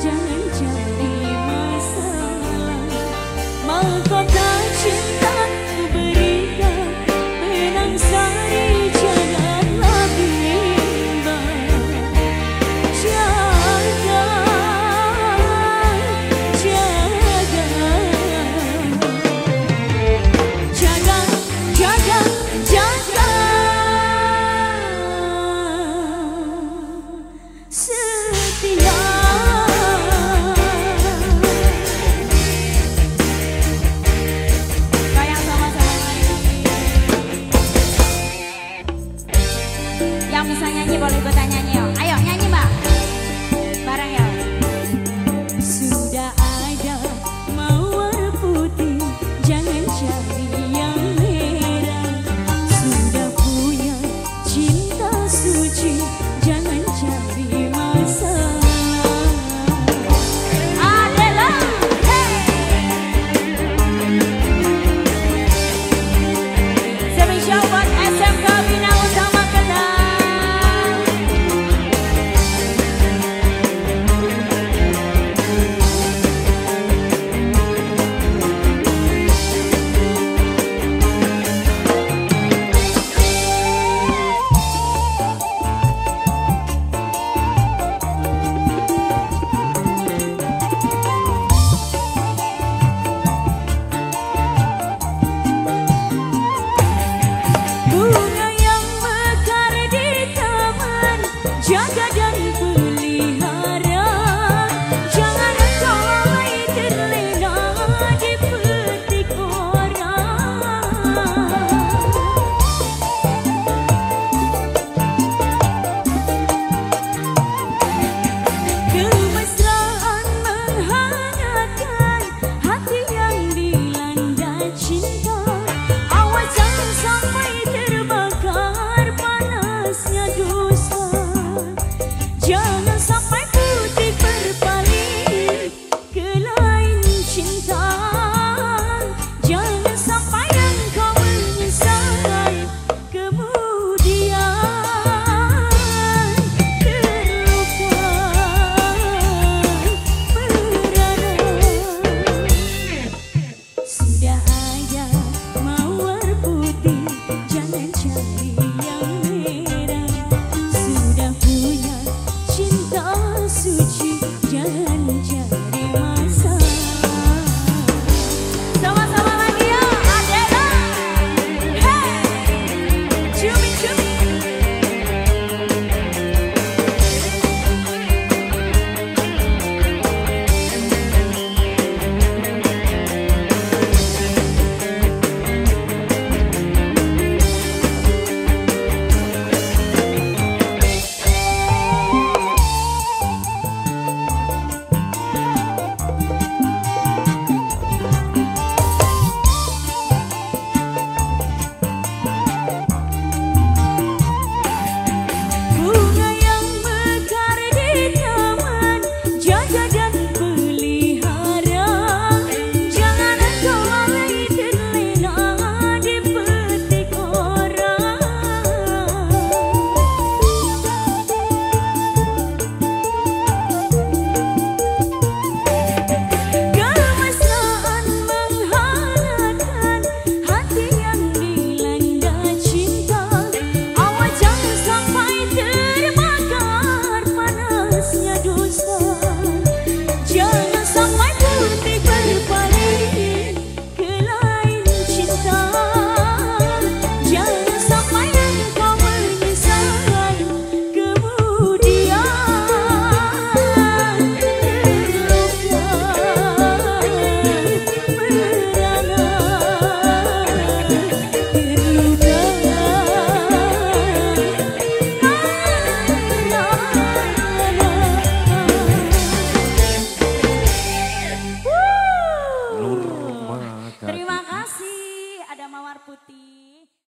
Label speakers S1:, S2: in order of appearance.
S1: Jangan jadi masalah. Mau Mahkota